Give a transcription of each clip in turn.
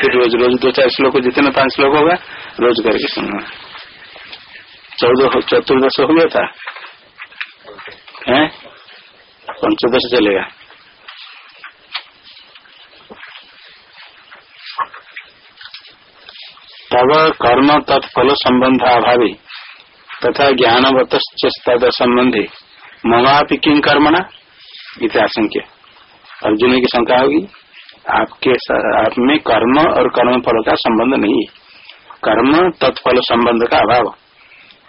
फिर रोज रोज दो चार श्लोक जितने पाँच श्लोक होगा, रोज करके सुनना। चौदह चतुर्दश हो गया था। है? पंचदश चलेगा। तब कर्म तत्फल संबंध अभावी तथा ज्ञानवत तद संबंधी। ममापि किम कर्मणा? इतिहासंख्य अर्जुन की शंका होगी। आपके आप में कर्म और कर्म फल का संबंध नहीं है। कर्म, तत्फल संबंध का अभाव।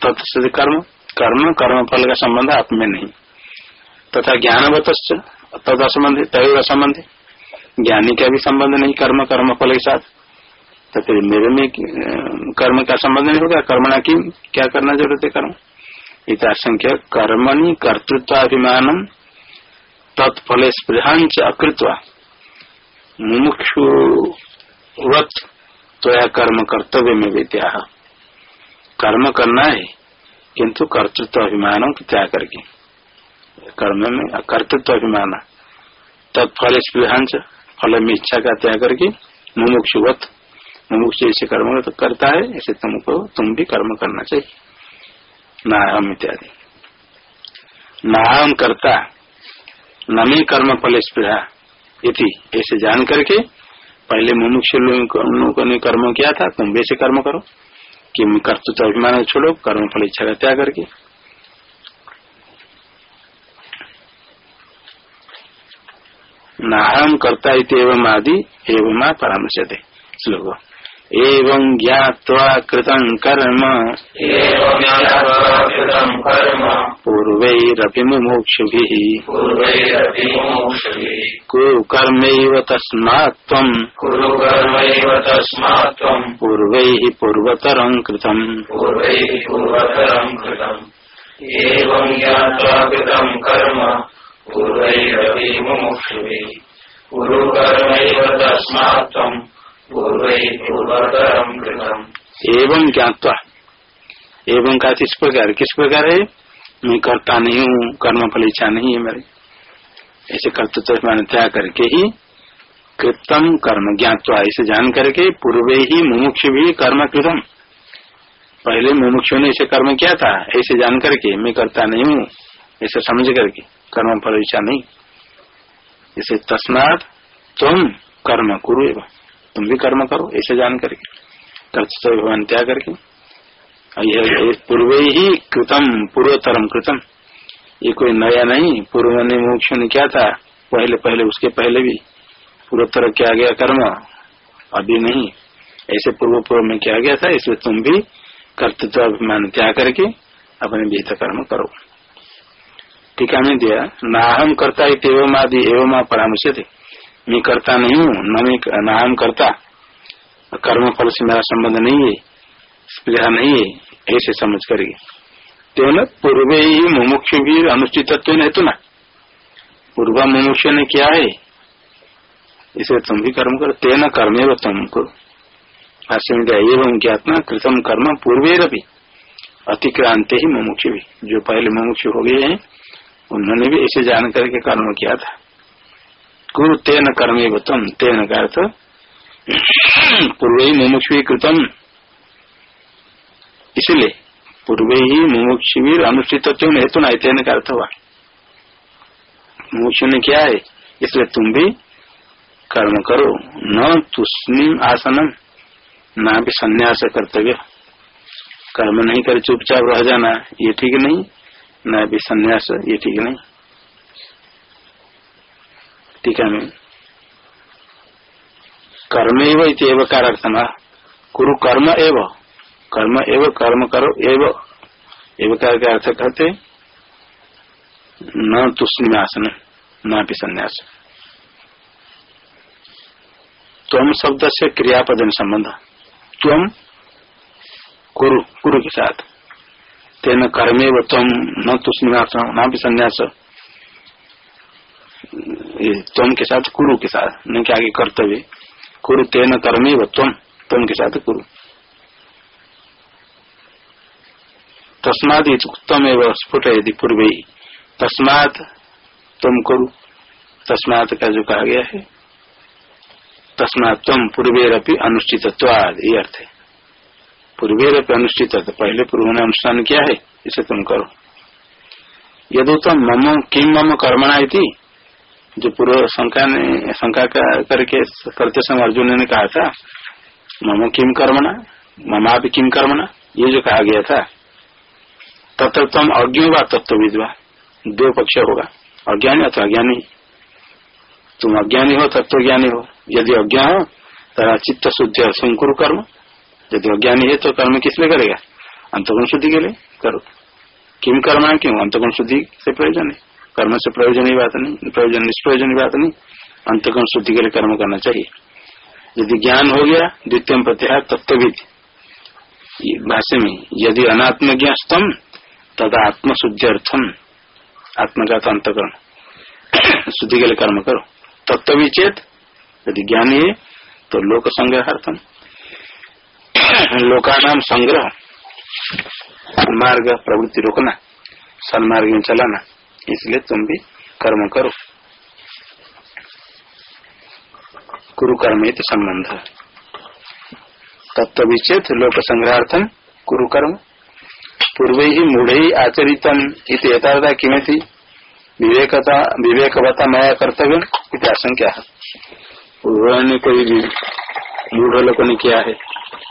तत्सिद्ध कर्म कर्म कर्म फल का संबंध आप में नहीं। तथा ज्ञानवत तद असंबंध तय असंबंध। ज्ञानी का भी संबंध नहीं, कर्म कर्म फल के साथ। तो फिर मेरे में कर्म का संबंध नहीं होगा, कर्मणा की क्या करना ज़रूरत है कर्म? इताशंख्य कर्मणि कर्तृत्वाभिमान तत्फल स्पृहांच अकृत्वा। मुमुक्षुवत तो यह कर्म कर्तव्य में विद्या कर्म करना है, किंतु कर्तृत्व अभिमान को त्याग करके। कर्म में कर्तृत्व अभिमान, तत्फल स्पृहांच फल में इच्छा का त्याग करके मुमुक्षुवत मुमुक्ष ऐसे कर्म तो करता है, ऐसे तुमको, तुम भी कर्म करना चाहिए। नाहम इत्यादि। नाहम करता, नमी कर्म फल स्पृहा। इति, ऐसे जान करके पहले मुमुक्ष ने कर्म किया था, तुम वैसे कर्म करो। कि कर्तृत्व अभिमान छोड़ो, कर्म फल इच्छा का त्याग करके। नाहम करता इतम आदि एवं परामर्श दे श्लोक। एवं ज्ञावा कृतं कर्म। पूर्वैरपि मुमुक्षुभिः। कुरु कर्मैव तस्मात् त्वम्। पूर्वैः पूर्वतरं कृतम्। एवं ज्ञात्वा कृतं कर्म। पूर्वैरपि मुमुक्षुभिः। कुरु कर्मैव तस्मात् त्वम्। एवं ज्ञातवा। एवं का किस प्रकार? किस प्रकार है? मैं करता नहीं हूँ, कर्म फल इच्छा नहीं है मेरे। ऐसे कर्तृत्व तो मान त्याग करके ही कृतम कर्म ज्ञातवा। ऐसे जान करके पूर्व ही मुमुक्ष भी कर्म कृतम। पहले मुमुक्ष ने ऐसे कर्म किया था, ऐसे जान करके मैं करता नहीं हूँ, ऐसे समझ करके कर्म फल इच्छा नहीं। इसे तस्मात तुम कर्म कुरु एवं। तुम भी कर्म करो, ऐसे जान करके। कर्तव्य भगवान त्याग करके। पूर्व ही कृतम पूर्वतरम कृतम। ये कोई नया नहीं, पूर्व ने मोक्ष ने क्या था? पहले पहले, उसके पहले भी। पूर्वोत्तर किया गया कर्म? अभी नहीं। ऐसे पूर्व पूर्व में किया गया था? इसलिए तुम भी कर्तृत्व अभिमान त्याग करके अपने विहित कर्म करो। टीका में दिया ना हम करता एवं आदि एवं परामर्श थे मैं करता नहीं हूँ, न मैं न हम करता। कर्म फल से मेरा संबंध नहीं है, स्पृहा नहीं है, ऐसे समझ करेगी तेन पूर्व ही मुमुक्ष भी अनुचित हेतु ना। पूर्व मुमुक्ष ने क्या है? इसे तुम भी कर्म करो। तेन कर्मे व तुम करो एवं ज्ञातना कृतम कर्म पूर्वेर भी अतिक्रांत ही मुमुक्ष भी। जो पहले मुमुक्ष हो गए हैं, उन्होंने भी ऐसे जान करके कर्म किया था। कुरु तेन कर्मे तम तेन का अर्थ? पूर्व ही मुमुक्ष कृतम इसलिए पूर्व ही मुमुक्षवीर अनुष्ठित हेतु ना तेन का अर्थ हुआ। मुमुक्ष ने क्या है? इसलिए तुम भी कर्म करो। न तुस्मिन आसनम, ना भी संन्यास कर्तव्य। कर्म नहीं कर, चुपचाप रह जाना, ये ठीक नहीं। न भी संन्यास, ये ठीक नहीं। टीका में कर्म एवं कारर्थना कुरु कर्म एव। कर्म एव, कर्म करो एव। एव का अर्थ कहते? न तुष्णिमासन न भी संन्यास तम शब्द से क्रियापद संबंध तम कुरु कुरु के साथ। तेन कर्मेव तम न तुष्णिमासन न भी संन्यास त्वम के साथ कुरु के साथ नहीं क्या आगे कर्तव्य कुरु तेन कर्मी व त्वम त्वम के साथ कुरु। तस्माद उत्तम एवं स्फुट यदि पूर्व। ही तस्मात तुम कुरु। तस्मात का जो कहा गया है, तस्मात् पूर्वेरपि अनुष्ठित ये अर्थ है। पूर्वेरपि अनुष्ठित पहले पूर्व ने अनुष्ठान किया है, इसे तुम करो। यदि तो मम किम मम कर्मणा जो पूर्व शंका ने, शंका करके करते समय अर्जुन ने कहा था, मम किम कर्मणा ममा भी किम कर्मणा? ये जो कहा गया था तत्व तम अज्ञ व तत्व विधवा दो पक्ष होगा। अज्ञानी अथवा अज्ञानी। तुम अज्ञानी हो तत्व ज्ञानी हो। यदि अज्ञा हो तो चित्त शुद्धि संकुर कर्म। यदि अज्ञानी है तो कर्म किस लिए करेगा? अंतगुण शुद्धि के लिए करो। किम कर्म क्यों? अंतगुण शुद्धि से प्रयोजन है। कर्म से प्रयोजन बात नहीं प्रयोजन निष्प्रयोजन बात नहीं अंतगुण शुद्धि के लिए कर्म करना चाहिए। यदि ज्ञान हो गया, द्वितीय प्रत्याहार तत्विद भाष्य में, यदि अनात्म ज्ञास्तम तदा आत्म शुद्धि अर्थम आत्म का अंतकरण शुद्धि के लिए कर्म करो। तत्व चेत, यदि ज्ञान है तो लोक संग्रहार्थम लोका नाम संग्रह। मार्ग प्रवृत्ति रोकना सन्मार्ग में चलाना। इसलिए तुम भी कर्म करो। कुरु कर्म संबंध। तत्व विचेत लोक संग्रहार्थम कुरु कर्म पूर्व ही मूढ़ ही आचरितम यथार्था किमें विवेकता विवेकवता मया कर्तव्य आशंका है पूर्व ने कोई मूढ़ लोगों ने किया है,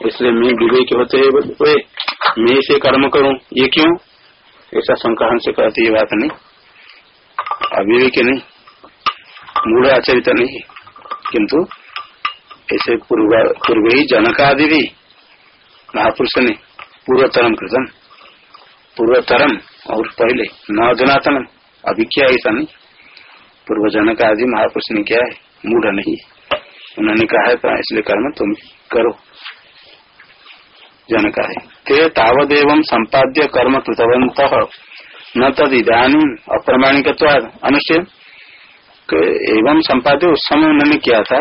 इसलिए मैं विवेक होते हुए, मैं इसे कर्म करूँ, ये क्यों? ऐसा शंका हमसे कहती ये बात नहीं। अविवेक नहीं मूढ़ आचरित नहीं किंतु ऐसे पूर्व पूर्व ही जनकादि भी महापुरुष ने पूर्वतरम कृतन पूर्वतरम और पहले न अधुनातनम अभी क्या ऐसा नहीं पूर्व जनक आदि महापुरुष ने क्या है मूढ़ नहीं उन्होंने कहा है इसलिए कर्म तुम करो जनक है ते तावदेव संपाद्य कर्म कृतवंत न तद इधानी अप्रमाणिक अनुष्य एवं संपाद्य उस समय उन्होंने किया था।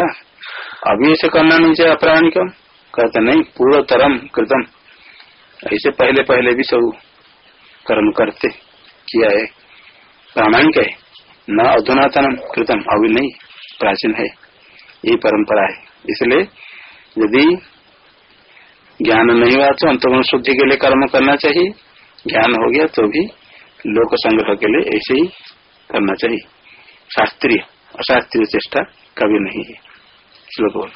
अभी ऐसे करना नहीं चाहिए अप्रामाणिकम। कहते, नहीं पूर्व तरम कृतम। ऐसे पहले पहले भी सब कर्म करते, किया है। प्रामाणिक है। न अधुनातन कृतम। अभी नहीं, प्राचीन है। ये परंपरा है। इसलिए यदि ज्ञान नहीं हुआ तो अंतगुण शुद्धि के लिए कर्म करना चाहिए। ज्ञान हो गया तो भी लोक संग्रह के लिए ऐसे ही करना चाहिए। शास्त्रीय अशास्त्रीय चेष्टा कभी नहीं है। श्लोक बोल।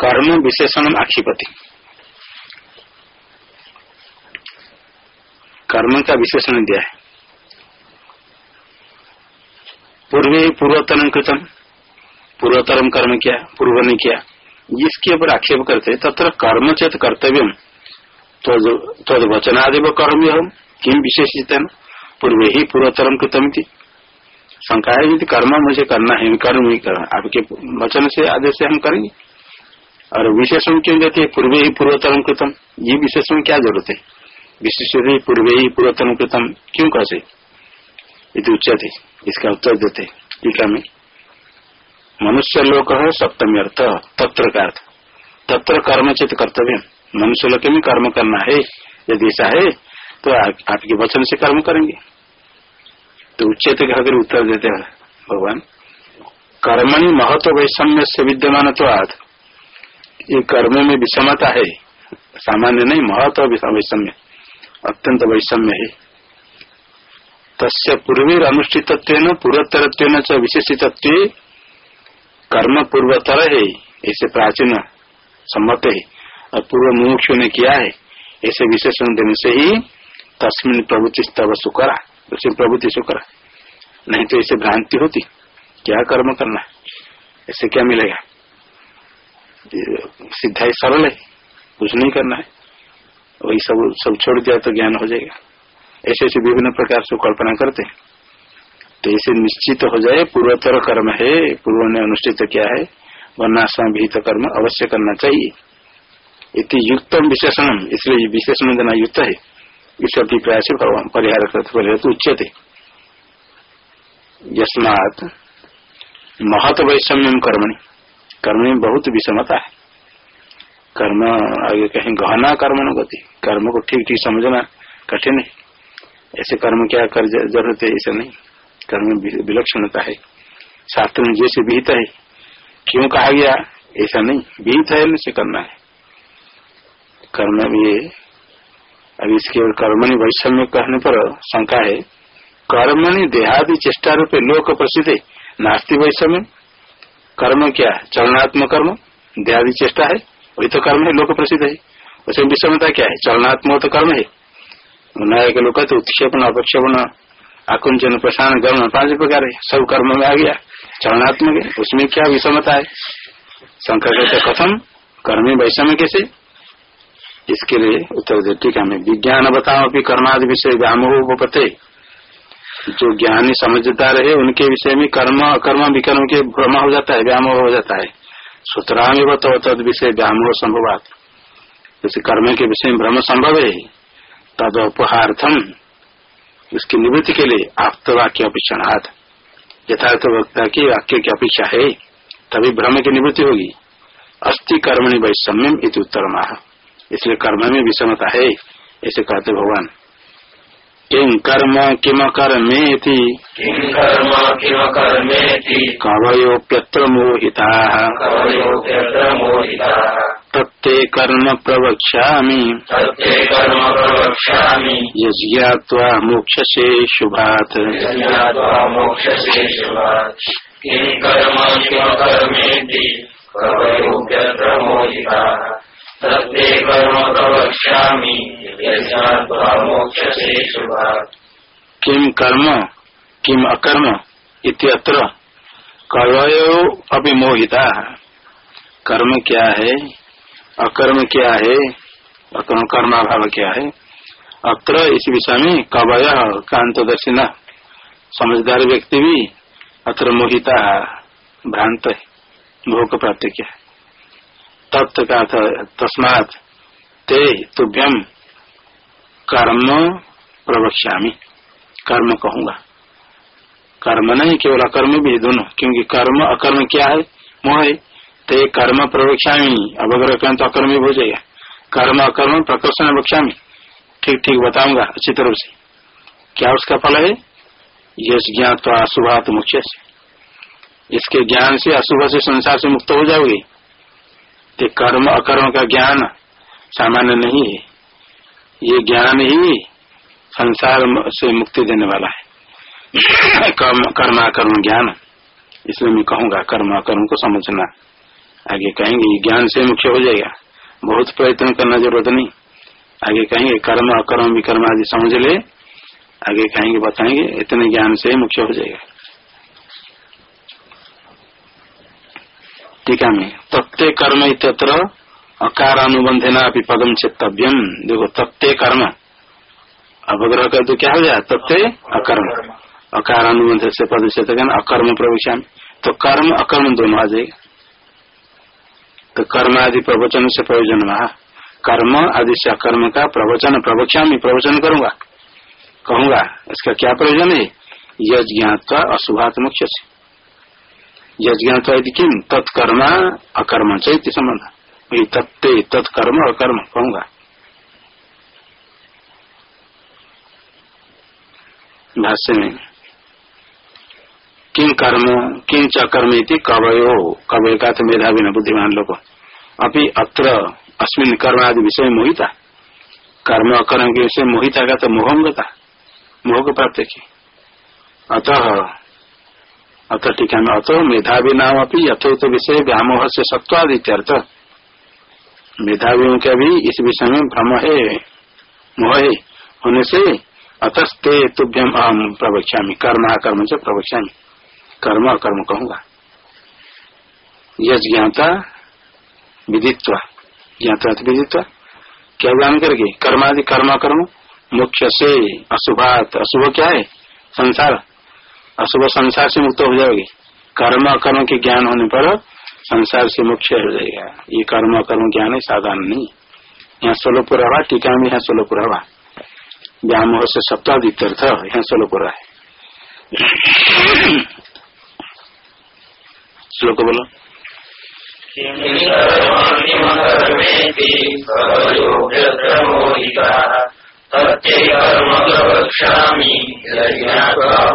कर्म विशेषण आक्षिपति। कर्म का विशेषण दिया है। पूर्व पूर्वतरम कृतम पूर्वतरम कर्म किया पूर्व ने किया, जिसके ऊपर आक्षेप करते तथा कर्म चेत कर्तव्य तो वचनादेव कर्म हम किम विशेषित पूर्व ही पूर्वतरम कृतम थी शंका है यदि कर्म मुझे करना है कर्म ही करना आपके वचन से आदेश से हम करेंगे। और विशेषण क्यों देते हैं? पूर्व ही पूर्वतरम कृतम, ये विशेषण क्या ज़रूरत है? विशेष पूर्व ही पूर्वतरम कृतम, क्यों कहते यदि उच्च इसका उत्तर देते टीका में। मनुष्य लोक है, सप्तमी अर्थ, तत्र का अर्थ। तत्र कर्म चित कर्तव्य। मनुष्य लोक में कर्म करना है, यदि ऐसा है तो आपके वचन से कर्म करेंगे। तो उच्चेत अगर उत्तर देते हैं, भगवान। कर्मणि महत्व वैषम्य से विद्यमान तो आद। ये कर्म में विषमता है। सामान्य नहीं महत्व वैषम्य। अत्यंत वैषम्य है। तस्य पूर्वी अनुष्ठित पूर्वोत्तर च विशेषित कर्म पूर्वतर है ऐसे प्राचीन सम्मत है और पूर्व मुमुक्षु ने किया है, ऐसे विशेषण देने से ही तस्मिन प्रभुति स्तव सुकरा उसे प्रभुति सुकरा। नहीं तो इसे भ्रांति होती, क्या कर्म करना ऐसे क्या मिलेगा? ही सरल है, कुछ नहीं करना है। वही सब सब छोड़ दिया तो ज्ञान हो जाएगा। ऐसे ऐसे विभिन्न प्रकार से कल्पना करते तो इसे निश्चित हो जाए, पूर्वोत्तर कर्म है, पूर्व ने अनुष्ठित किया है, वर्णाश्रम विहित कर्म अवश्य करना चाहिए। इति युक्तम विशेषण इसलिए विशेषण देना युक्त है। इस अभिप्राय से परिहार करते तो उच्चते। यस्मात महत वैषम्य कर्मणि। कर्म में बहुत विषमता है। कर्म आगे कहीं, गहना कर्म गति। कर्म को ठीक ठीक समझना कठिन है। ऐसे कर्म क्या कर ज़रूरत है, ऐसा नहीं। कर्म विलक्षणता है। शास्त्र में जैसे विहित है, क्यों कहा गया, ऐसा नहीं। विहित है निश्चय करना है। कर्म ये अभी इसके कर्मणि वैषम्य कहने पर शंका है। कर्मणि देहादि चेष्टा रूपे लोक प्रसिद्ध है। नास्ती वैषम्य। कर्म क्या? चलनात्मक कर्म। देहादि चेष्टा है, वही तो कर्म है, लोक प्रसिद्ध है। उसे विषमता क्या है? चलनात्मक तो कर्म है। नया के लोग कहते उत्क्षेपण अपक्षेपण, आकुंचन, प्रसारण गर्म पाँच प्रकार है। सब कर्म में आ गया। चरणात्मक है, उसमें क्या विषमता है? शंकर कहते कथम, कर्मी वैषम्य कैसे? इसके लिए उत्तर दे टीका में विज्ञान बताओ अभी कर्मादि विषय व्यामोह पते जो ज्ञानी समझदार रहे उनके विषय में कर्म, अकर्म, विकर्म के भ्रम हो जाता है, व्यामोह हो जाता है। सूत्राम तो तद विषय व्यामोह संभवात। जैसे कर्म के विषय में भ्रम संभव है तद उपहार्थम उसकी निवृत्ति के लिए आप्त वाक्य अपेक्षणार्थ यथार्थ वक्ता की वाक्य की अपेक्षा है तभी भ्रम की निवृत्ति होगी। अस्थि कर्मणि वैषम्यम इति उत्तर माह इसलिए कर्म में विषमता है ऐसे कहते भगवान। किम कर्म किम कर्मे कर्म किम कर्मेति? कवयोप्यत्र मोहिताः। तत्ते कर्म प्रवक्ष्यामि। यज्ञात्वा मोक्षसे शुभात्। कर्म कर्मेति तत्ते कर्म प्रवक्ष्यामि। यज्ञात्वा मोक्षसे शुभात्। किम कर्म किम अकर्म इत्यत्र कवयो अभी मोहिता कर्म क्या है? अकर्म क्या है? अकर्म कर्माभाव क्या है? अत्र इस विषय में कवय कांतदर्शिना समझदार व्यक्ति भी अत्र मोहिता, भ्रांत है। को प्राप्त किया तत्व का तस्मात ते तुभ्यम कर्म प्रवक्ष्यामी। कर्म कहूँगा। कर्म नहीं, केवल अकर्म भी दोनों, क्योंकि कर्म, अकर्म क्या है? मोह है। ते कर्म प्रवक्ष्यामी अवग्रह करें तो अकर्म भी हो जाएगा कर्म अकर्म प्रकर्षण बक्षामी ठीक ठीक, बताऊँगा, अच्छी तरह से। क्या उसका फल है? यश ज्ञान तो अशुभात मुख्य से। इसके ज्ञान से अशुभ से संसार से मुक्त हो जाओगे। तो कर्म अकर्म का ज्ञान सामान्य नहीं है। ये ज्ञान ही संसार से मुक्ति देने वाला है। कर्म, कर्माकर्म ज्ञान। इसलिए मैं कहूँगा कर्म कर्म को समझना। आगे कहेंगे ज्ञान से मुख्य हो जाएगा। बहुत प्रयत्न करना ज़रूरत नहीं। आगे कहेंगे, कर्म, अकर्म, विकर्म आदि समझ ले। आगे कहेंगे, बताएँगे, इतने ज्ञान से मुख्य हो जाएगा। टीका में। तत्ते कर्म इतर अकार अनुबंधना अभी पदम चित्तव्यम। देखो, तत्ते कर्म। अवग्रह कर तो क्या हो जाए? तत्ते, अकर्म। अकार अनुबंध से पद से अकर्म प्रवेश तो कर्म, अकर्म दोनों आ जाएगा। तो कर्म आदि प्रवचन से प्रयोजन वहा कर्म आदि से अकर्म का प्रवचन प्रवक्षा में प्रवचन करूँगा। कहूँगा, इसका क्या प्रयोजन है? यज्ञात्वा अशुभात मुख्य से यज्ञात्वा किम तत्कर्मा, अकर्म चैत्य संबंध। तत्ते, तत्कर्म, अकर्म, कहूँगा। भाष्य में किन कर्म किन च कर्म कवयो कवय का तो मेधावी न बुद्धिमान लोग अभी अत्र अस्मिन कर्म आदि विषय मोहिता। कर्म अकर्म के विषय मोहिता का तो मोहंगता मोह को प्राप्त की। अतः अतः टीका में अतो मेधावी नाम अपनी यथोक्त विषय व्यामोह से सत्वादित्यर्थ मेधावियों का भी इस विषय में भ्रम है, मोह है। होने से अतस्ते तुभ्यम अहम प्रवक्ष्यामी, कर्म कर्म से प्रवक्ष्यामी। कर्म अकर्म कहूँगा। यज ज्ञाता विदित्वा। ज्ञाता विदित्वा। क्या ज्ञान करके कर्मादि कर्म कर्म? मुख्य से अशुभात। अशुभ क्या है? संसार। अशुभ संसार से मुक्त हो जाओगे कर्म अकर्म के ज्ञान होने पर संसार से मुख्य हो जाएगा। ये कर्म अकर्म ज्ञान है, साधारण नहीं। यहाँ सोलोपुर हवा टीका में यहाँ सोलोपुर हवा व्यामोह से सप्ताधित्यर्थ यहाँ सोलोपुर है श्लोक बोलो किं कर्माणि किम कर्मेति कवयोऽप्यत्र मोहिताः तत्ते कर्म प्रवक्ष्यामि यज्ञात्वा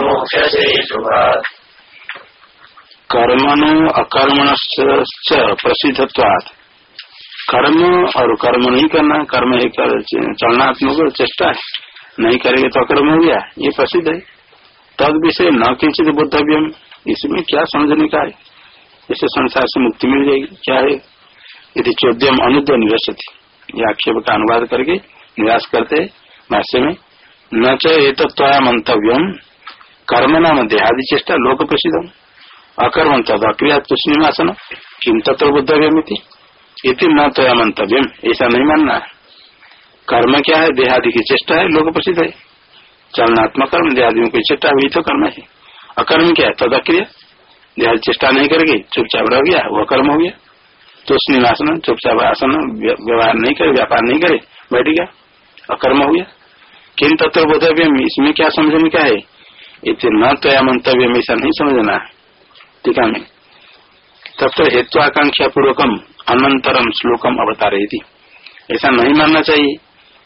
मोक्षसे शुभात् कर्मणो अकर्मण प्रसिद्धत्वात्। कर्म और कर्म नहीं करना, कर्म ही कर, चलनात्मक चेष्टा है। नहीं करेंगे तो अकर्म हो गया, ये प्रसिद्ध है। तद विषय न किंचित बोधव्यम इसमें क्या समझने का है? इसे संसार से मुक्ति मिल जाएगी। क्या है? यदि चौद्यम अनुद्य निरसती ये आक्षेप का अनुवाद करके निराश करते भाष्य में। न चेतत्वाया मंतव्यम। कर्म नाम देहादि चेष्टा लोक प्रसिद्ध अकर्म तद अक्रिया तुष्णिमासन किम तत्व बुद्धव्यमिति? इति न तया मंतव्यम। ऐसा नहीं मानना कर्म क्या है? देहादि की चेष्टा है, लोक प्रसिद्ध है। चलनात्मक कर्म देहादि में कोई चेष्टा हुई तो कर्म है। अकर्म क्या है? तद अक्रिया देहादि चेष्टा नहीं करेगी, चुपचाप रह गया, वह कर्म हो गया। तो तुष्णिमासन चुपचाप आसन व्यवहार नहीं करे, व्यापार नहीं करे, बैठ गया, अकर्म हो गया। किन तत्व बोधव्यम, इसमें क्या समझने का है? इतने न तया मंतव्य में ऐसा नहीं समझना है। टीका में। तत्व हेतु आकांक्षा पूर्वकम अनंतरम श्लोकम अवतार ऐसा नहीं मानना चाहिए।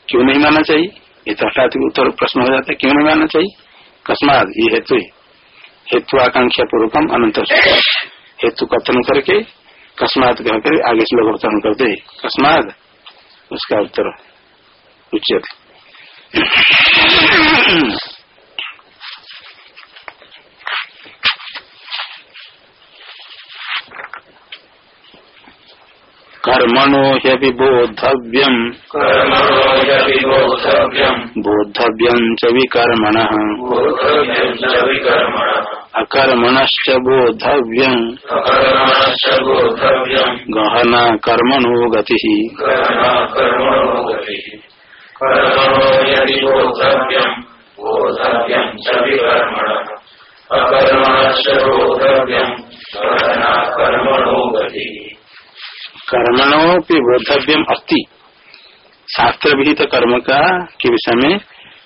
क्यों नहीं मानना चाहिए? ये तो उत्तर प्रश्न हो जाता है, क्यों नहीं मानना चाहिए? कस्मात ये हेतु हेतु आकांक्षा पूर्वकम अनंत हेतु कथन करके कस्मात कहकर आगे श्लोक अवतरण करते कस्माद उसका उत्तर उचित कर्मणो ह्यपि बोद्धव्यम्। बोद्धव्यम् च विकर्मणः। अकर्मणश्च बोद्धव्यम् गहना कर्मणो गतिः अकर्मणश्च बोद्धव्यम् गहना कर्मणो गतिः कर्मणों बोधव्यम अस्ति। शास्त्र विहित कर्म का के विषय में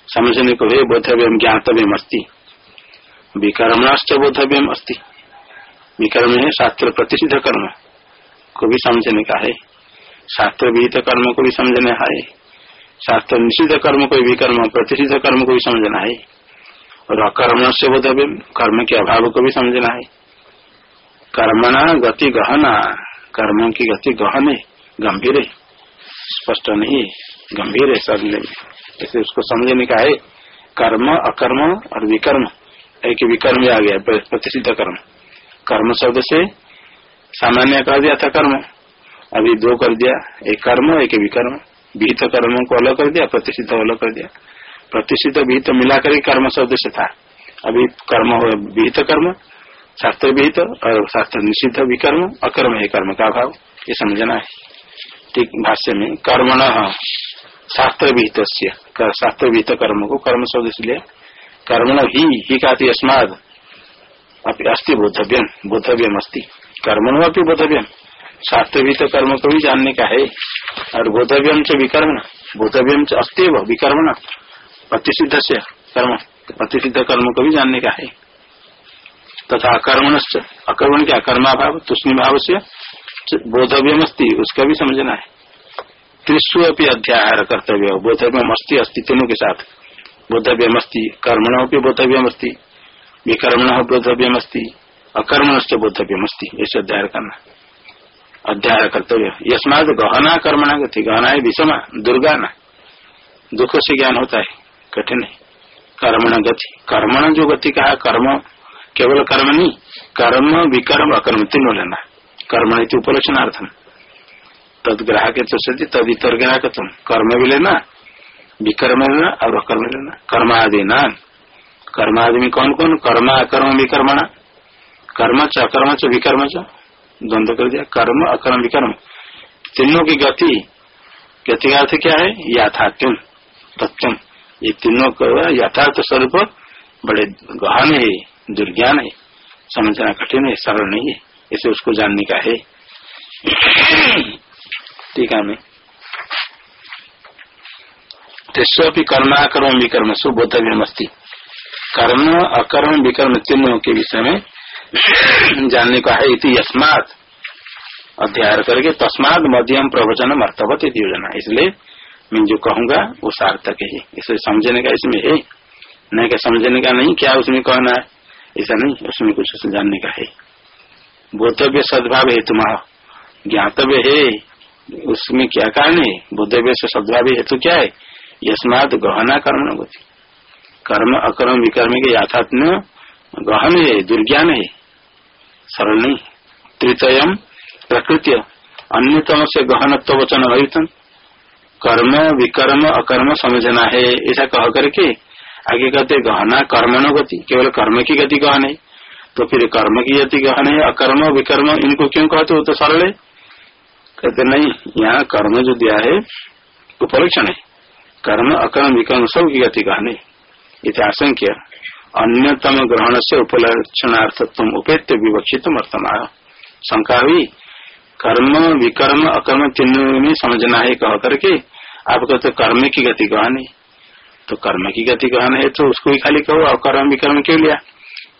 समझने को है बोधव्यम ज्ञातव्यम अस्ति। विकर्मणाश्च बोधव्यम अस्ति। विकर्म है शास्त्र प्रतिषिध कर्म। को भी समझने का है। शास्त्र विहित कर्म को भी समझना है। शास्त्र निषिद्ध कर्म को भी कर्म प्रतिष्ठित कर्म को भी समझना है। और अकर्म से बोधव्यम, कर्म के अभाव को भी समझना है। कर्मणा गति गहना। कर्म की गति गहन है, गंभीर है। स्पष्ट नहीं गंभीर है सब ऐसे उसको समझने का है। कर्म, अकर्म और विकर्म। एक विकर्म आ गया प्रतिष्ठित कर्म। कर्म शब्द से सामान्य कर दिया था कर्म। अभी दो कर दिया, एक कर्म, एक विकर्म। विहित कर्म को अलग कर दिया, प्रतिष्ठित अलग कर दिया। प्रतिष्ठित विहित मिलाकर ही कर्म शब्द से था। अभी कर्म हो, विहित कर्म, शास्त्र विहित और शास्त्र निषिद्ध विकर्म, अकर्म है कर्म का भाव। ये समझना है। ठीक भाष्य में, कर्मण शास्त्र विहित शास्त्र विहित कर्म को कर्म शब्द से लिया। कर्मण ही ही का अस्माद अस्थि बोधव्यम बोधव्यम अस्थि कर्मण अपनी बोधव्यम शास्त्र विहित कर्म को भी जानने का है। और बोधव्यम से विकर्म बोधव्यम से अस्थि विकर्मण। प्रतिषिद्ध से कर्म, प्रतिषिद्ध कर्म को भी जानने का है। तथा अकर्मण अकर्मण क्या? कर्माभाव तुष्णि भाव से बोधव्यम अस्ति उसका भी समझना है। त्रिशु अपनी अध्याय कर्तव्य बोधव्यम अस्ति अस्ति, तीनों के साथ। बोधव्यम अस्ति कर्मण भी बोधव्यम अस्ति विकर्मण बोधव्यम अस्ति अकर्मण से बोधव्यम अस्ति ऐसे अध्याय करना अध्याय कर्तव्य। यस्माद गहना कर्मणा गति गहना है विषमा दुर्गाना दुख से ज्ञान होता है, कठिन है। कर्मण गति। कर्मण जो गति कहा कर्म केवल कर्म नहीं, कर्म, विकर्म, अकर्म तीनों लेना कर्म नीति उपलक्षणार्थम तद ग्राहक तद इतर ग्राहक तुम कर्म भी लेना विकर्म लेना और अकर्म लेना कर्म आदि कर्मादि में कौन कौन? कर्म, अकर्म, विकर्मणा। कर्म च, अकर्म च, विकर्म च। द्वंद्व कर दिया। कर्म, अकर्म, विकर्म। तीनों की गति। गति का अर्थ क्या है? याथात्म तत्व ये तीनों का यथार्थ स्वरूप बड़े गहन है, दुर्ज्ञान है। समझना कठिन है, सरल नहीं है। इसे उसको जानने का है। ठीक है तेस्वी कर्माकर्म विकर्म सुबोधव्यम अस्ती कर्म, अकर्म, विकर्म तीनों के विषय में जानने का है यस्मात। अध्याय करके तस्माद मध्यम प्रवचन अर्थवत योजना। इसलिए मैं जो कहूँगा, वो सार्थक है। इसलिए समझने का इसमें है। नहीं क्या समझने का नहीं, क्या उसमें कहना है? ऐसा नहीं, उसमें कुछ जानने का है। बोधव्य सद्भाव है तुम्हारा ज्ञातव्य है। उसमें क्या कारण है? बोधव्य से सद्भाव हेतु क्या है? यस्मात गहना कर्म होती कर्म अकर्म विकर्म के याथात्म गहन है, दुर्ज्ञान है, सरल नहीं। तृतयम प्रकृति अन्यतम से गहनत्व वचन अयुतन कर्म विकर्म अकर्म समझना है, ऐसा कह करके आगे कहते गहना कर्म न गति केवल कर्म की गति गहन है। तो फिर कर्म की गति गहन है, अकर्म विकर्म, इनको क्यों कहते हो तो सरल है? कहते नहीं, यहाँ कर्म जो दिया है उपलक्षण है। कर्म अकर्म विकर्म सब की गति गहन है इतिहासंख्य अन्यतम ग्रहण से उपलक्षणार्थत्व उपेत्य विवक्षित वर्तमान शंका हुई कर्म विकर्म अकर्म तीनों में समझना है कह करके आप कहते कर्म की गति गहन है तो कर्म की गति गहन है तो उसको ही खाली कहो अकर्म विकर्म क्यों लिया?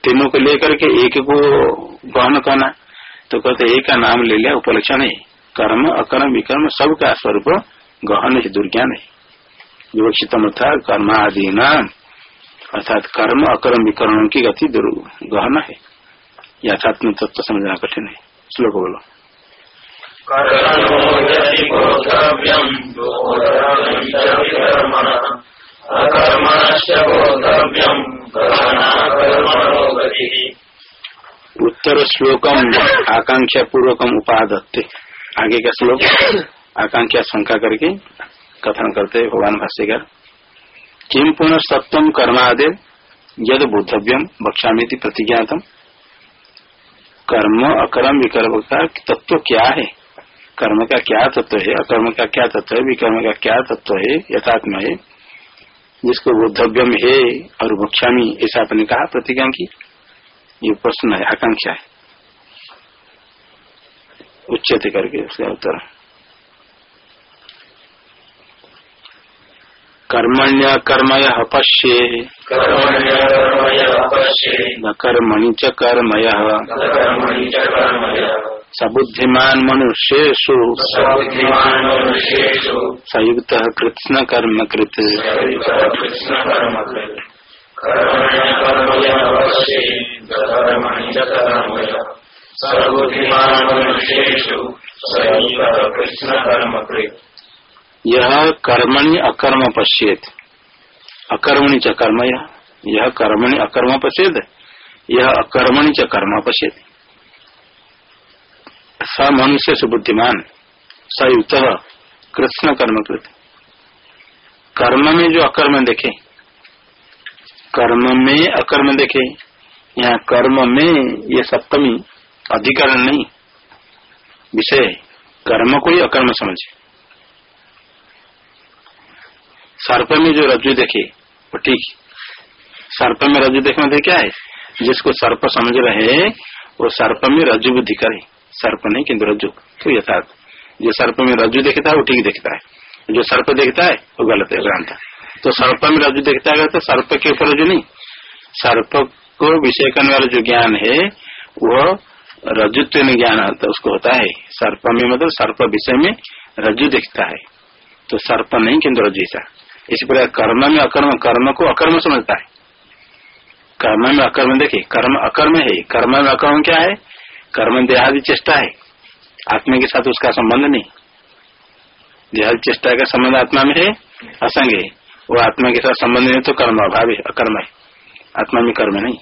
तीनों को लेकर के एक को गहन कहना तो कहते एक का नाम ले लिया, उपलक्षण है। कर्म अकर्म विकर्म सबका स्वरूप गहन है, दुर्ज्ञान है। विवक्षितम था कर्मादि नाम अर्थात कर्म अकर्म विकर्म की गति गहन है। यथात्म तत्व समझना कठिन है। श्लोक बोलो। उत्तर श्लोकम आकांक्षा पूर्वकम उपादत्ते। आगे का श्लोक? आकांक्षा शंका करके। कथन करते भगवान भाष्यकर। किम पुनः सत्वम कर्मादे यद बोधव्यम बक्षामी प्रतिज्ञातम। कर्म अकर्म विकर्म का तत्व क्या है? कर्म का क्या तत्व है? अकर्म का क्या तत्व है? विकर्म का क्या तत्व है? यथात्म है। जिसको बोधव्यम है और भक्षामी ऐसा आपने कहा प्रतिज्ञा की, ये प्रश्न है, आकांक्षा है। उच्चते करके उसका उत्तर। कर्मण्य कर्मय पश्ये। न कर्मणि च कर्मय। सबुद्धिमान मनुष्येषु। संयुक्त कृष्ण कर्म कृत यह कर्मणि अकर्म पश्येत। अकर्मणि च कर्म यह यह कर्मणि अकर्म पश्येत। यह अकर्मणि च कर्म पश्येत। स मनुष्य सुबुद्धिमान स सयुक्त कृष्ण कर्म कृत। कर्म में जो अकर्म देखे, कर्म में अकर्म देखे, यहाँ कर्म में ये सप्तमी अधिकरण नहीं। विषय, कर्म को ही अकर्म समझे। सर्प में जो रज्जु देखे, वो ठीक सर्प में रज्जु देखने में क्या है? जिसको सर्प समझ रहे वो सर्प में रज्जु बुद्धि करे। सर्प नहीं किन्तु रज्जु। तो यथार्थ जो सर्प में रज्जु देखता है, वो ठीक देखता है। जो सर्प देखता है, वो गलत है भ्रांत तो सर्प में रज्जु देखता है तो सर्प के ऊपर रज्जु नहीं। सर्प को विषय करने वाला जो ज्ञान है, वो रजुत्व में ज्ञान उसको होता है। सर्प में मतलब सर्प विषय में रज्जु देखता है। तो सर्प नहीं किन्तु रज्जु ऐसा। इसी प्रकार कर्म में अकर्म, कर्म को अकर्म समझता है। कर्म में अकर्म देखे कर्म अकर्म है, कर्म में अकर्म क्या है? कर्म देहादि चेष्टा है। आत्मा के साथ उसका संबंध नहीं। देहादि चेष्टा का संबंध आत्मा में है, असंग है। वो आत्मा के साथ संबंध नहीं तो कर्म अभाव है, अकर्म है। आत्मा में कर्म नहीं।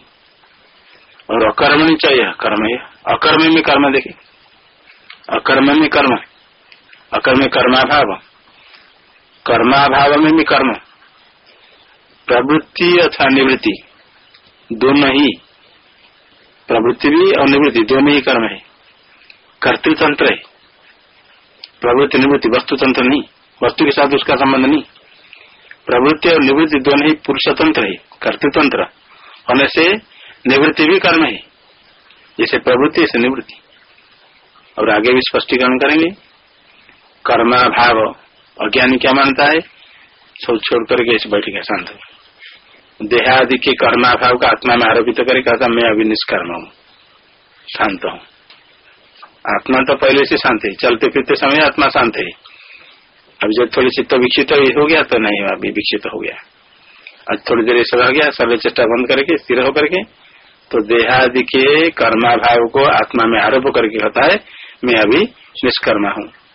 और अकर्म नहीं चाहिए, कर्म है। अकर्म में कर्म देखे अकर्म में कर्म अकर्म कर्माभाव। कर्माभाव में भी कर्म प्रवृत्ति अथवा निवृत्ति। दोनों ही। प्रवृत्ति भी और निवृत्ति, दोनों ही कर्म है। कर्तृतंत्र है। प्रवृत्ति, निवृत्ति वस्तु तंत्र नहीं। वस्तु के साथ उसका संबंध नहीं। प्रवृत्ति और निवृत्ति दोनों ही पुरुषतंत्र है, कर्तृतंत्र। होने से निवृत्ति भी कर्म है। जैसे प्रवृत्ति, ऐसे निवृत्ति। और आगे भी स्पष्टीकरण करेंगे। कर्माभाव। अज्ञानी क्या मानता है? सब छोड़ करके इस बैठेगा शांत देहादि के कर्माभाव का आत्मा में आरोपित करे, कहता, मैं अभी निष्कर्म हूँ। शांत हूँ। आत्मा तो पहले से शांत है। चलते फिरते समय आत्मा शांत है। अब जब थोड़ी चित्त विकसित हो गया तो नहीं, अभी विकसित हो गया। अब थोड़ी देर ऐसा रह गया, सर्वे चेष्टा बंद करके, स्थिर होकर के तो देहादि के कर्माभाव को आत्मा में आरोप करके होता है, मैं अभी निष्कर्मा हूँ।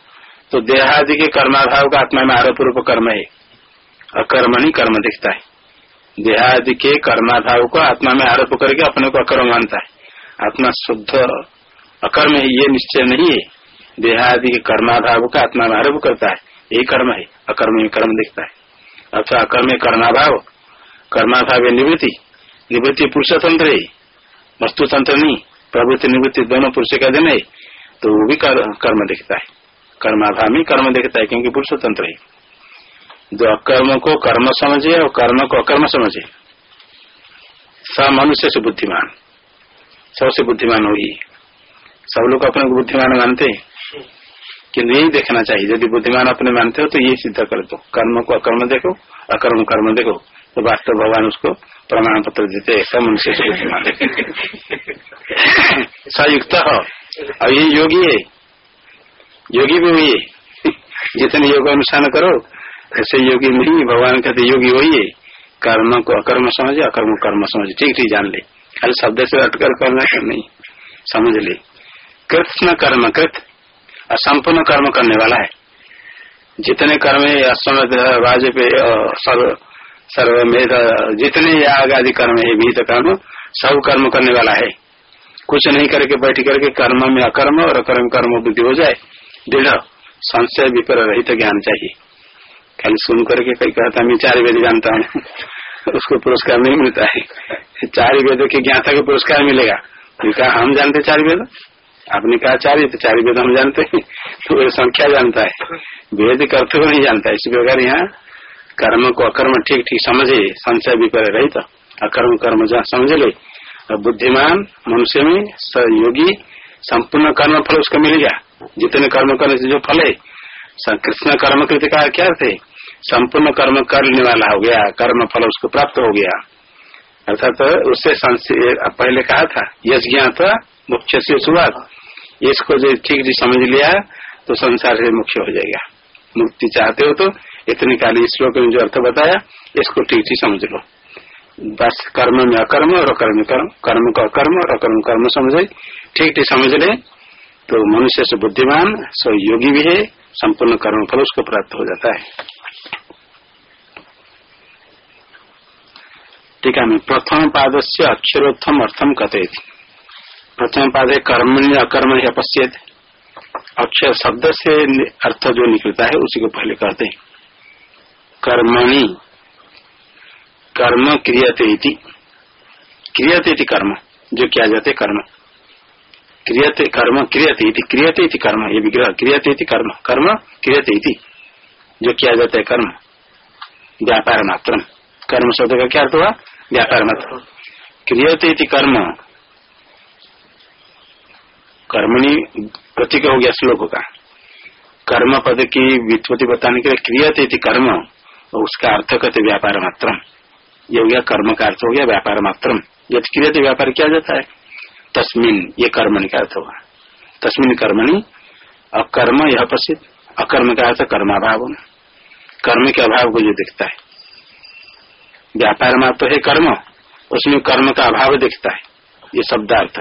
तो देहादि के कर्माभाव का आत्मा में आरोप रूप कर्म है। अकर्म नहीं, कर्म दिखता है। देहादि के कर्माभाव को आत्मा में आरोप करके अपने को अकर्म मानता है। आत्मा शुद्ध अकर्म है, ये निश्चय नहीं है। देहादि के कर्माभाव का आत्मा में आरोप करता है यही कर्म है। अकर्म में कर्म दिखता है। अथवा अकर्म कर्माभाव कर्माभाव निवृत्ति। निवृत्ति पुरुष तंत्र है। वस्तु तंत्र नहीं, प्रवृत्ति निवृत्ति दोनों पुरुष का दिन है। तो वो भी कर्म दिखता है। कर्माभाव में कर्म देखता है, क्योंकि पुरुष तंत्र है। जो अकर्म को कर्म समझे और कर्म को अकर्म समझे, स मनुष्य से बुद्धिमान सबसे बुद्धिमान होगी सब लोग अपने को बुद्धिमान मानते हैं। किन्तु यही देखना चाहिए, यदि बुद्धिमान अपने मानते हो तो यही सिद्ध कर दो। कर्म को अकर्म देखो, अकर्म कर्म देखो तो वास्तव भगवान उसको प्रमाण पत्र देते ऐसा मनुष्य से बुद्धिमान। सयुक्त हो। और ये योगी है। योगी भी हुई। जितने योग अनुष्ठान करो, ऐसे योगी नहीं भगवान कहते, योगी वही है कर्म को अकर्म समझे, अकर्म कर्म समझे। ठीक ठीक, जान ले। खाली शब्द से अटकर करना कर नहीं। समझ ले। कृष्ण कर्म कृत और संपूर्ण कर्म करने वाला है। जितने कर्म असमत वाजपेयी सर्व, सर्वमेध, जितने याग आदि कर्म है, विहित कर्म, सब कर्म करने वाला है। कुछ नहीं करके बैठ करके कर्म में अकर्म और अकर्म कर्म बुद्धि हो जाए। दृढ़, संशय विपर रहित तो ज्ञान चाहिए। खाली सुन करके कई कहता मैं चार वेद जानता हूँ। उसको पुरस्कार नहीं मिलता है। चार वेदों के ज्ञाता को पुरस्कार मिलेगा। कहा हम जानते चार वेद? आपने कहा चार वेद चार वेद हम जानते हैं। तो वो संख्या जानता है। वेद का को नहीं जानता है। इसी प्रकार यहाँ कर्म को अकर्म ठीक ठीक समझे, संशय भी करे रही तो अकर्म कर्म जहाँ समझ ले बुद्धिमान, मनुष्य में सहयोगी संपूर्ण कर्म फल उसको मिल गया। जितने कर्म करने से जो फल है कृष्ण कर्म कृति का क्या थे संपूर्ण कर्म करने वाला हो गया, कर्म फल उसको प्राप्त हो गया। अर्थात तो उससे पहले कहा था, यश ज्ञात मुख्य से शुरुआत इसको जो ठीक जी समझ लिया तो संसार से मुख्य हो जाएगा। मुक्ति चाहते हो तो इतने काली श्लोक में जो अर्थ बताया, इसको ठीक ठीक समझ लो। बस कर्म में अकर्म, और अकर्म कर्म। कर्म का अकर्म, और अकर्म कर्म समझे। ठीक ठीक समझ ले तो मनुष्य से बुद्धिमान, सो योगी भी है, संपूर्ण कर्म फल उसको प्राप्त हो जाता है। ठीक है प्रथम पाद से अक्षरोत्थम अर्थम कथे प्रथम पाद कर्म अकर्म अपश्यत। अक्षर शब्द से अर्थ जो निकलता है, उसी को पहले कहते हैं। कर्मणि। कर्म क्रियते क्रियते कर्म, जो किया जाते कर्म। क्रियते कर्म, क्रियते इति क्रियते इति कर्म, ये विग्रह, क्रियते इति कर्म कर्म, क्रियते इति, जो किया जाता है कर्म व्यापार मात्र कर्म शब्द का क्या अर्थ हुआ? व्यापार मात्र क्रियते इति कर्म। कर्मणि प्रतीक हो गया श्लोक का। कर्म पद की वित्पत्ति बताने के लिए क्रियते इति कर्म और उसका अर्थ कहते व्यापार मात्र ये हो गया कर्म का अर्थ हो गया व्यापार मात्र यद क्रिय व्यापार किया जाता है तस्मिन, ये कर्मणि का अर्थ होगा तस्मिन कर्मणि, अकर्म यह प्रसिद्ध अकर्म का अर्थ कर्माभाव कर्म के अभाव को जो दिखता है। व्यापार मात्र है कर्म, उसमें कर्म का अभाव दिखता है। ये शब्दार्थ।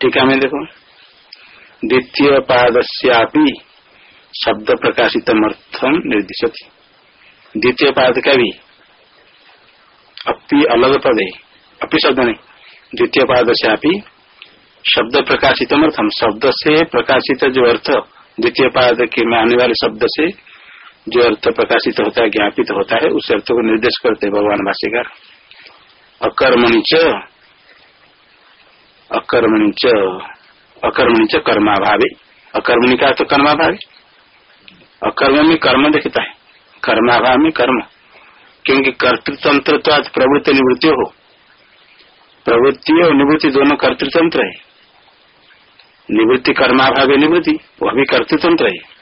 ठीक है, मैं देखो। द्वितीय पादस्यापी शब्द प्रकाशित अर्थम निर्दिशत। द्वितीय पाद का भी अपी अलग पद है अपी शब्द नहीं। द्वितीय पाद से अपी शब्द प्रकाशित अर्थम शब्द से प्रकाशित जो अर्थ द्वितीय पाद के में आने वाले शब्द से जो अर्थ प्रकाशित होता है, ज्ञापित होता है, उस अर्थ को निर्देश करते भगवान भाष्यकार। अकर्मणि च अकर्मणि च, अकर्मणि कर्माभावे। अकर्मणि का तो कर्माभावी। अकर्म में कर्म दिखता है। कर्माभाव में कर्म। क्योंकि कर्तृतंत्र प्रवृत्ति निवृत्ति हो। प्रवृत्ति और निवृत्ति दोनों कर्तृतंत्र है। निवृत्ति कर्माभाव निवृत्ति, वह भी कर्तृतंत्र है।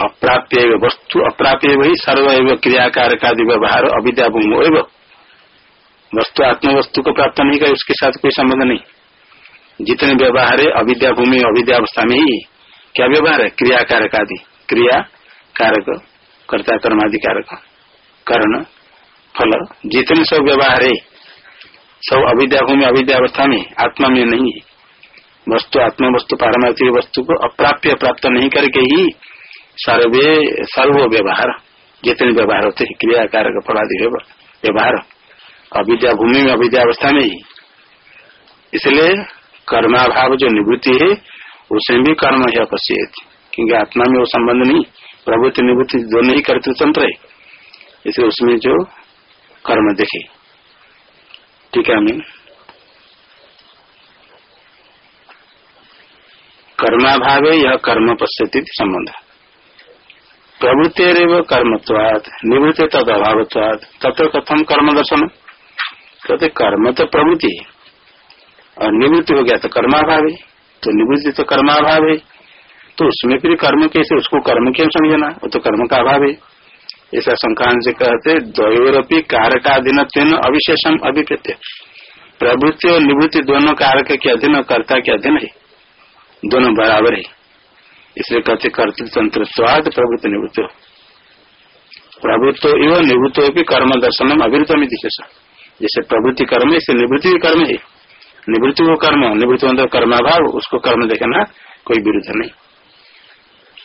अप्राप्य वस्तु, अप्राप्य वही सर्व एवं क्रियाकार का व्यवहार, अविद्या वस्तु आत्म वस्तु को प्राप्त नहीं करे, उसके साथ कोई संबंध नहीं। जितने व्यवहार है, अविद्या भूमि, अविद्या अवस्था में ही। क्या व्यवहार है? क्रिया कारक आदि क्रिया, कारक, कर्ता, कर्मादि, कारक। कर्ण, फल, जितने सब व्यवहार है सब अविद्या भूमि, अविद्या अवस्था में आत्मा में नहीं है। वस्तु आत्मा वस्तु पारमार्थिक वस्तु को अप्राप्य प्राप्त नहीं करके ही सर्वे, सर्व व्यवहार, जितने व्यवहार होते हैं क्रिया कारक फलादि व्यवहार। अविद्या भूमि में, अविद्या अवस्था में ही। इसलिए कर्माभाव जो निवृत्ति है, उसमें भी कर्म है अपश्यत क्योंकि आत्मा में वो संबंध नहीं प्रभुति निवृत्ति दोनों ही कर्तृतंत्र है, इसलिए उसमें जो कर्म देखे। है मैं कर्माभाव यह कर्म पश्यति संबंध प्रवृत्ति कर्मत्वाद निवृत्ति तद अभावत्वाद तत्र कथम कर्म दर्शन कहते कर्म तो प्रवृत्ति। और निवृत्ति हो गया तो कर्माभाव है तो निवृत्ति तो कर्माभाव है तो उसमें फिर कर्म कैसे, उसको कर्म क्यों समझना? वो तो कर्म का अभाव है। ऐसा संक्रांत से कहते द्वयोरपी कारकाधीन अविशेषम अभिप्रत्य प्रवृत्ति और निवृत्ति दोनों कारक के अधीन और कर्ता के अधीन है। दोनों बराबर है। इसलिए कहते कर्तृतंत्र स्वाद प्रवृत्ति निवृत्ति प्रभुत्व एवं निवृत्ति भी कर्म दर्शनम अभिवृतम जैसे प्रवृत्ति कर्म है निवृत्ति भी कर्म है। निवृत्ति वो कर्म, निवृत्ति मतलब कर्माभाव, उसको कर्म देखना कोई विरुद्ध नहीं।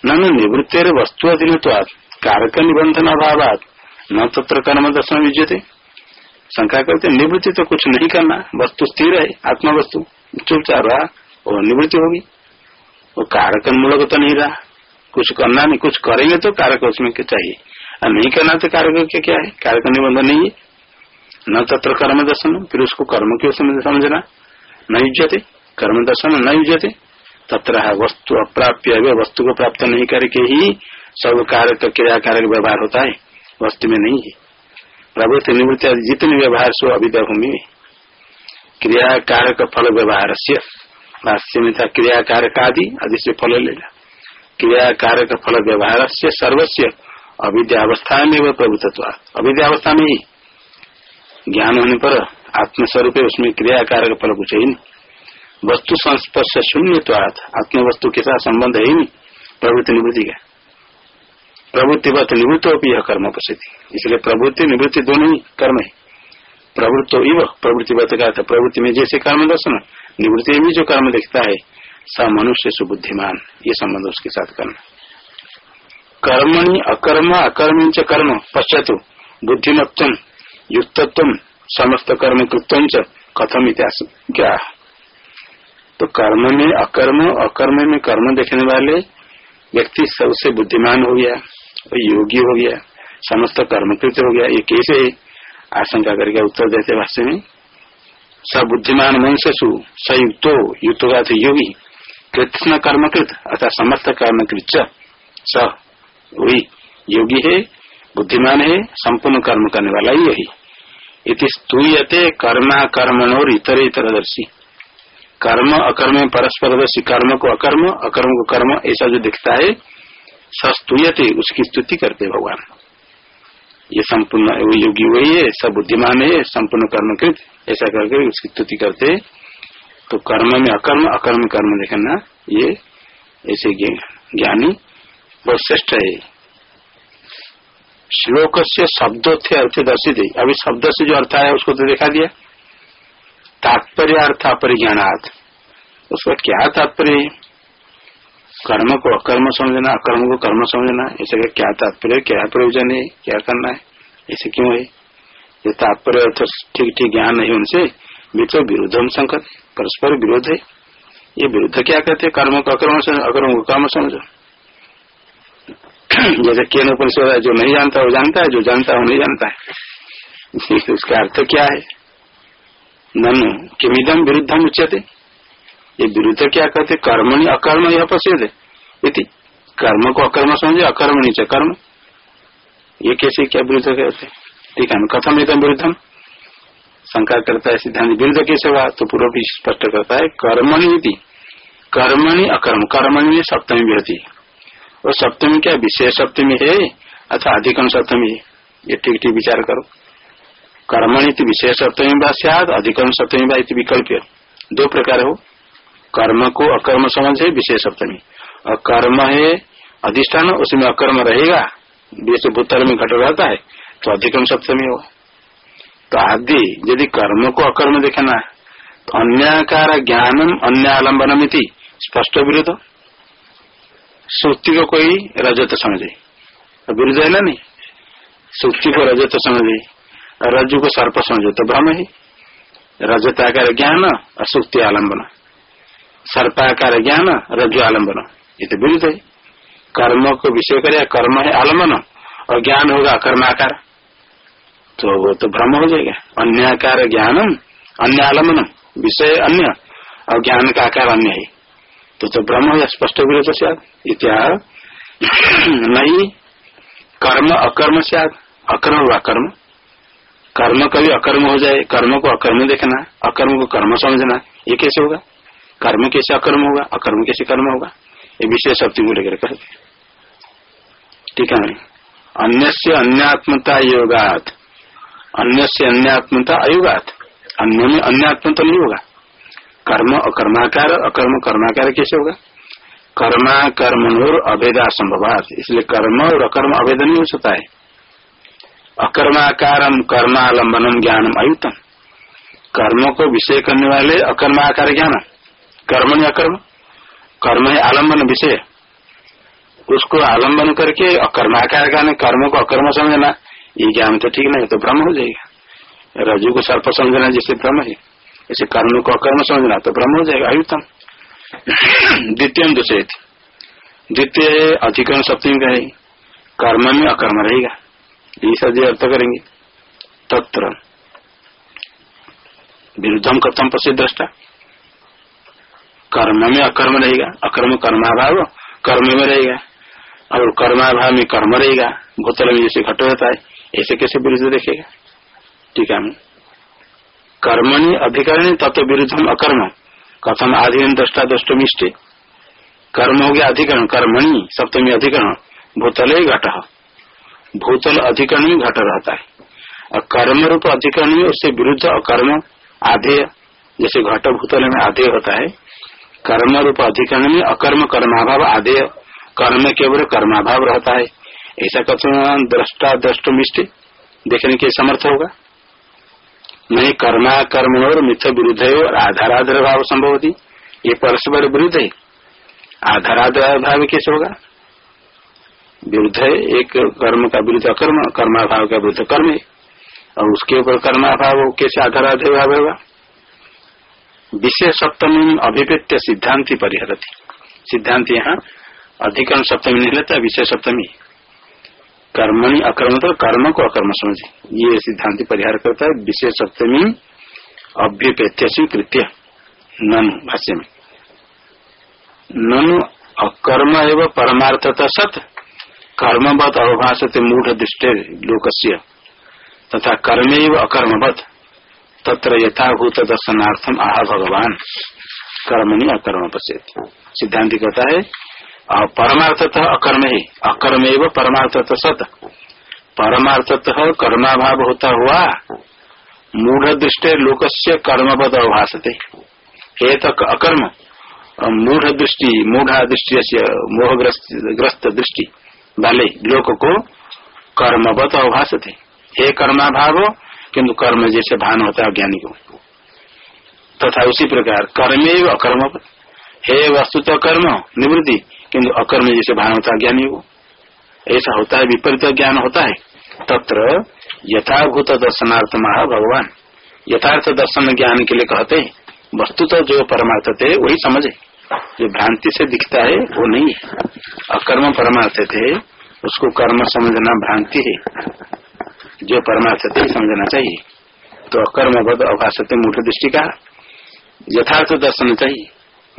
न निवृत्ति वस्तु अधीन कारक निबंधन अभाव न तत्र कर्म दर्शन विजयते शंका करते निवृत्ति तो कुछ नहीं करना, वस्तु स्थिर है आत्मा वस्तु चुपचाप रहा वो निवृत्ति होगी। वो कारक मूलक तो नहीं रहा। कुछ करना नहीं, कुछ करेंगे तो कारक उसमें क्या चाहिए? और नहीं करना तो कारक क्या क्या है? कारक निबंधन नहीं है। न तत्र कर्म दर्शन, फिर उसको कर्म क्यों समझना। न युजते कर्म दर्शन न युजते तत्र वस्तु अप्राप्य वस्तु को प्राप्त नहीं करके ही सब क्रिया कारक व्यवहार होता है, वस्तु में नहीं है। प्रभुत्व निवृत्ति आदि जितने व्यवहार सो अविद्या भूमि में क्रिया कारक फल व्यवहार से, भाष्य में था क्रिया कारक आदि आदि से फल लेना क्रिया कारक फल व्यवहार से सर्वस्व, अविद्यावस्था में वह प्रभुत्व, अविद्यावस्था में ही। ज्ञान होने पर आत्मस्वरूप उसमें क्रिया कारक फल कुछ ही नहीं। वस्तु संस्पर्श शून्य तो आत्म वस्तु के साथ संबंध है ही नहीं। प्रवृत्ति निवृत्ति का। प्रवृत्तिवत निवृत्त यह कर्म प्रसिद्धि इसलिए प्रवृत्ति, निवृत्ति दोनों ही कर्म है। प्रवृत्तो इव प्रवृत्तिवत का प्रवृत्ति में जैसे कर्म दर्शन, निवृत्ति में जो कर्म दिखता है, स मनुष्य सुबुद्धिमान, ये संबंध उसके साथ करना। कर्मणि अकर्म अकर्मी च कर्म पश्चात बुद्धिमत्व युक्तत्व समस्त कर्म कृत्व कथम इतिहास क्या? तो कर्म में अकर्म अकर्म में कर्म देखने वाले व्यक्ति सबसे बुद्धिमान हो गया। और योगी हो गया, समस्त कर्मकृत हो गया, ये कैसे आशंका करके उत्तर देते भाष्य में? स बुद्धिमान मनुष्य सयुक्तो युक्त का योगी कृष्ण कर्मकृत अर्थात समस्त कर्मकृत स, वही योगी है, बुद्धिमान है, संपूर्ण कर्म करने वाला ही यही इति स्तूयते कर्मा कर्मणोर इतर इतरदर्शी। कर्म अकर्म, परस्परदर्शी, कर्म को अकर्म अकर्म को कर्म, ऐसा जो दिखता है सस्तूयते उसकी स्तुति करते भगवान। ये संपूर्ण योगी वही है, सब बुद्धिमान है, संपूर्ण कर्मकृत, ऐसा करके उसकी स्तुति करते। तो कर्म में अकर्म अकर्म कर्म देखना, ये ऐसे ज्ञानी बहुत श्रेष्ठ है। श्लोक से शब्दों थे अर्थ दर्शित। है अभी शब्द से जो अर्थ आया, उसको तो देखा दिया। तात्पर्य अर्थ अपरिज्ञानार्थ उसका क्या तात्पर्य कर्म को अकर्म समझना, अकर्म को कर्म समझना, ऐसे का क्या तात्पर्य, क्या प्रयोजन है, क्या करना है, ऐसे क्यों है? ये तात्पर्य अर्थ ठीक ठीक ज्ञान नहीं उनसे भी तो विरुद्धम संकट, परस्पर विरोध है। ये विरुद्ध क्या कहते कर्म को अकर्म अकर्म को कर्म समझो। जैसे केन उपनिषद है, जो नहीं जानता वो जानता है, जो जानता है वो नहीं जानता है। उसका अर्थ क्या है? ननु किमिदम विरुद्धम उच्चते ये विरुद्ध क्या कहते? कर्मणि अकर्म यह प्रसिद्ध है। कर्म को अकर्म समझे, अकर्म नीचे कर्म। ये कैसे क्या विरुद्ध कहते? ठीक है कथम एकदम विरुद्धम। शंका करता है, सिद्धांत विरुद्ध कैसे हुआ? तो पूर्व भी स्पष्ट करता है, कर्मणि कर्मणि अकर्म। कर्मणि सप्तमी विरती। और सप्तमी क्या? विशेष सप्तमी है? अथवा अधिकम सप्तमी है। ये ठीक ठीक विचार करो। कर्मणि विशेष सप्तमी बा सियाद अधिकम सप्तमी बा विकल्प दो प्रकार हो। कर्म को अकर्म समझ है विशेष सप्तमी और कर्म है, अधिष्ठान, उसमें अकर्म रहेगा। जैसे भूतल में घट रहता है तो अधिकम सप्तमी हो तो आदि, यदि कर्म को अकर्म देखना तो अन्याकार ज्ञानम अन्य आलम्बनम स्पष्ट विरुद्ध। सुक्ति को कोई रजत समझे। विरुद्ध है ना नहीं? सुक्ति को रजत समझे। रज्जु को सर्प समझे तो भ्रम है। रजताकार ज्ञान और सुक्ति आलंबन। सर्पाकार ज्ञान, रज्जु आलंबन। ये तो विरुद्ध है कर्म को विषय करे, कर्म है आलंबन। और ज्ञान होगा कर्माकार। तो वो तो भ्रम हो जाएगा। अन्य आकार ज्ञानम, अन्य आलंबन। विषय अन्य, और ज्ञान का आकार अन्य है। तो तो ब्रह्म हो स्पष्ट विरोध से इत्याह नहीं, कर्म अकर्म से अकर्म हुआ कर्म। कर्म कभी अकर्म हो जाए, कर्म को अकर्म देखना, अकर्म को कर्म समझना, ये कैसे होगा? कर्म कैसे अकर्म होगा? अकर्म कैसे कर्म होगा? ये विषय शक्ति को लेकर कहते ठीक है अन्य से अन्यात्मता योगात। अन्य से अन्यात्मता अयुगात। अन्य में अन्यात्मता नहीं होगा। कर्म अकर्माकार, अकर्म कर्माकार कैसे होगा? कर्मा कर्म और अभेदा संभवात। इसलिए कर्म और अकर्म अभेद नहीं हो सकता है। अकर्माकार कर्मालंबनम ज्ञानम अयुतम। कर्म को विषय करने वाले अकर्माकार ज्ञान कर्म नहीं अकर्म कर्म है आलंबन विषय। उसको आलंबन करके अकर्माकार ज्ञान कर्म को अकर्म समझना, ये ज्ञान तो ठीक नहीं तो भ्रम हो जाएगा। रजू को सर्प समझना जैसे भ्रम है, ऐसे कर्म को अकर्म समझना तो भ्रम हो जाएगा अयुतम द्वितीय दूसरे द्वितीय अधिकरण सप्तमी का है। कर्म में अकर्म रहेगा। ये सदी अर्थ करेंगे। तत्र। विरुद्धम कथम प्रसिद्ध दृष्टा? कर्म में अकर्म रहेगा। अकर्म कर्माभाव कर्म में रहेगा। और कर्माभाव में कर्म रहेगा। भूतल में जैसे घट होता है, ऐसे कैसे विरुद्ध देखेगा? ठीक है कर्मणि अधिकरण तत्व विरुद्धम अकर्म। कथम आधीन दृष्टा दृष्टमिष्टे। कर्म हो गया अधिकरण। कर्मणि सप्तमी अधिकरण। भूतल घट। भूतल अधिकरण में घट रहता है। और कर्म रूप अधिकरण में उससे विरुद्ध अकर्म आधेय। जैसे घट भूतल में आधेय होता है कर्म रूप अधिकरण में अकर्म कर्माभाव आधेय कर्म केवल कर्माभाव रहता है। ऐसा कथन दृष्टा दृष्ट मिष्ट देखने के समर्थ होगा। नहीं कर्मा कर्म और मिथ विरुद्ध और आधाराधार भाव संभव होती ये परस्पर विरुद्ध है। आधाराधार भाव कैसे होगा? विरुद्ध है, एक कर्म का विरुद्ध अकर्म, कर्माभाव का विरुद्ध कर्म है। और उसके ऊपर कर्माभाव कैसे आधाराधार भाव होगा? विषय सप्तमी अभिव्यक्त सिद्धांति परिहरती। सिद्धांत यहाँ अधिकरण सप्तमी नहीं लेता विषय सप्तमी कर्मणि अकर्म तो कर्म को अकर्म समझे। ये सिद्धांत परिहार करता है विशेष सप्तमी अभ्युपेत्य स्वीकृत्य। ननु भाष्य में। ननु अकर्म एवं परमार्थत सत, कर्मवत अवभाषते मूढ़ दृष्टि लोक तथा कर्म अकर्मवत। तत्र यथाभूत दर्शनार्थम आह भगवान कर्मणि अकर्म पश्य सिद्धांत कहता है परमार्थतः अकर्म ही अकर्म एवं परमार्थत सत। परमार्थतः कर्माभाव होता हुआ मूढ़ दृष्टि लोक से कर्मवद अभाषते एक अकर्म मूढ़ दृष्टि मूढ़ा दृष्टि से मोहग्रस्त दृष्टि वाले लोक को कर्मवत अभाषते हे कर्माभाव किन्तु कर्म जैसे भान होता है ज्ञानी को। तथा तो उसी प्रकार कर्मे अकर्म। हे वस्तु तो कर्म, निवृत्ति। किन्तु अकर्म जैसे भान होता है ज्ञानी को। ऐसा होता है, विपरीत ज्ञान होता है। तत्र यथाभूत दर्शनार्थ महा भगवान। यथार्थ दर्शन ज्ञान के लिए कहते हैं वस्तु तो जो परमार्थ थे, वही समझे। जो भ्रांति से दिखता है, वो नहीं है। अकर्म परमार्थ थे, उसको कर्म समझना भ्रांति है। जो परमार्थ थे समझना चाहिए। तो अकर्म बद अभाषते मूठ दृष्टि का। यथार्थ दर्शन चाहिए।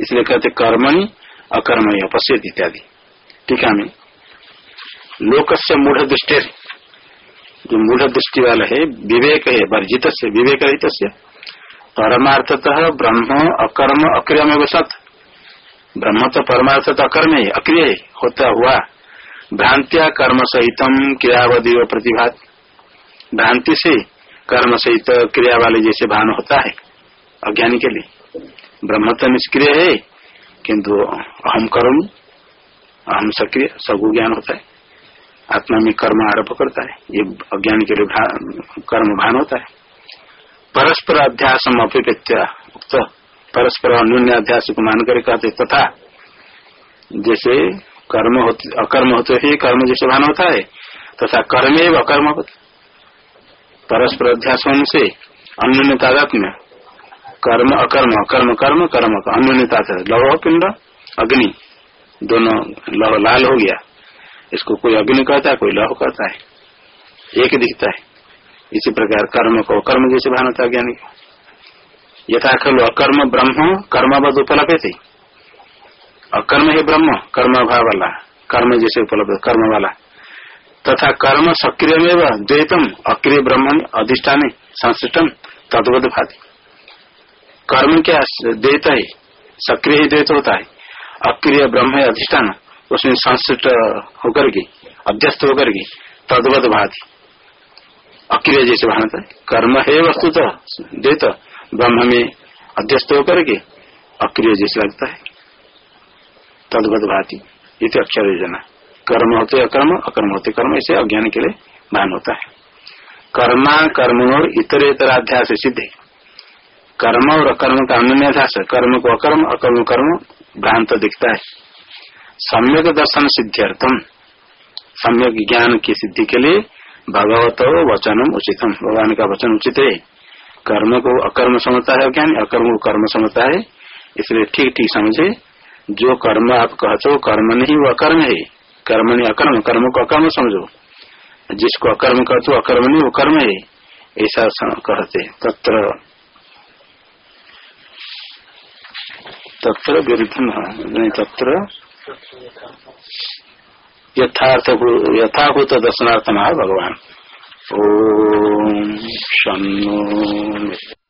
इसलिए कहते कर्मणि अकर्म पश्यत इत्यादि। टीका में लोक से मूढ़ दृष्टि। जो मूढ़ दृष्टि वाला है, विवेक है वर्जित से विवेक रहित से परमार्थतः ब्रह्म अकर्म अक्रियम सत। ब्रह्म तो परमार्थ अकर्म है, अक्रिय होता हुआ। भ्रांतिया कर्म सहित क्रियावधि व प्रतिभात। भ्रांति से कर्म सहित क्रिया वाले जैसे भान होता है, अज्ञानी के लिए। ब्रह्म तो निष्क्रिय है, किंतु अहम कर्म। अहम सक्रिय सबको ज्ञान होता है। आत्मा में कर्म आरोप करता है, ये अज्ञान के लिए कर्म भान होता है। परस्पर अध्यास अभिपेत्या उक्त। परस्पर अन्य अध्यास को मान कर कहते तथा जैसे कर्म होते, अकर्म होते ही कर्म जैसे भान होता है, तथा तो कर्म एवं अकर्म परस्पर अध्यास होने से में कर्म, अकर्म कर्म कर्म कर्म अन्यता लौह, पिंड, अग्नि, दोनों लौह, लाल हो गया। इसको कोई अग्नि कहता है, कोई लौह कहता है। एक दिखता है। इसी प्रकार कर्म को कर्म जैसे भान होता है ज्ञानी यथा खलु अकर्म ब्रह्म कर्मवद उपलब्ध थे अकर्म है ब्रह्म, कर्म भाव वाला कर्म जैसे उपलब्ध कर्म वाला तथा कर्म सक्रिय में द्वैतम, अक्रिय ब्रह्म अधिष्ठान संश्लिष्टम तद्वत भाती। कर्म क्या द्वैत है, सक्रिय ही द्वैत होता है। अक्रिय ब्रह्म अधिष्ठान, उसमें संश्लिष्ट होकर के, अध्यस्त होकर के तदवत भाती। अक्रिय जैसे भानता है कर्म है वस्तु तो देत ब्रह्म में अध्यस्त होकर के, अक्रिय जैसे लगता है। तदवत भाती इसे अक्षर योजना कर्म होते अकर्म अकर्म होते कर्म, इसे अज्ञान के लिए भान होता है। कर्मा कर्म और इतर इतराध्यास सिद्ध। कर्म और अकर्म का अन्य अध्यास कर्म को अकर्म अकर्म कर्म, भ्रांत दिखता है। सम्यक दर्शन सिद्ध्यर्थम। सम्यक ज्ञान की सिद्धि के लिए भगवत वचनम उचितम। भगवान का वचन उचित है। कर्म को अकर्म समझता है ज्ञान अकर्म को कर्म समझता है। इसलिए ठीक ठीक समझे। जो कर्म आप कहते हो, कर्म नहीं, वो अकर्म है। कर्म नहीं, अकर्म। कर्म को अकर्म समझो। जिसको अकर्म कहते हो, अकर्म नहीं, वो कर्म है। ऐसा कहते तत्र तत्र विरुद्ध तत्र यथार्थ यथाभूत दर्शनार्थम भगवान। ओ शनो